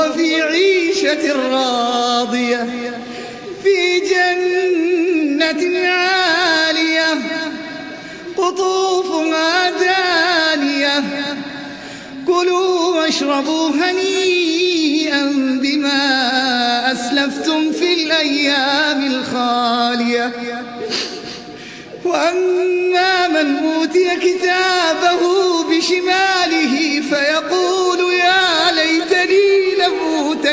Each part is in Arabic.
فهو في عيشة راضية في جنة عالية قطوفها دانية كلوا واشربوا هنيئا بما أسلفتم في الأيام الخالية. وأما من أوتي كتابه بشماله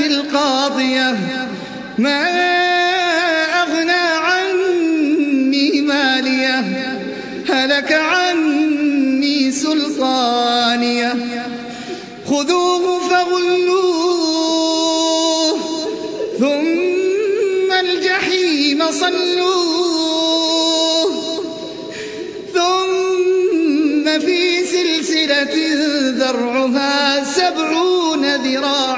القاضية ما أغنى عني مالية هلك عني سلطانية. خذوه فغلوه ثم الجحيم صلوه ثم في سلسلة ذرعها سبعون ذراعا.